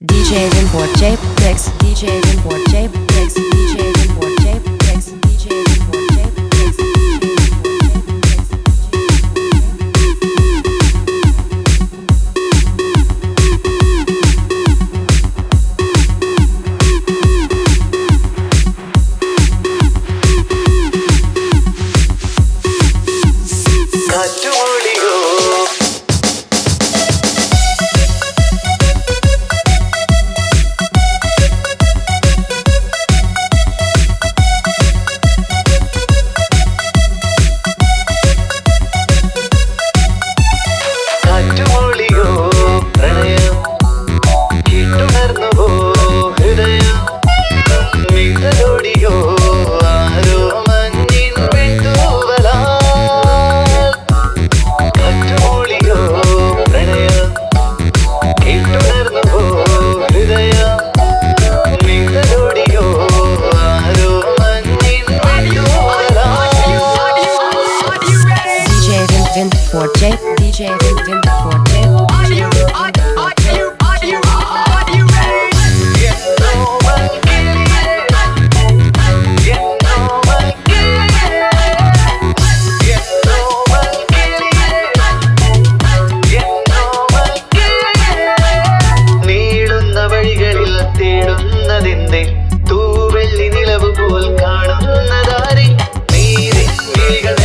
DJ import tape mix. DJ import tape mix. DJ import tape mix. DJ import tape mix. Not too early. amigas.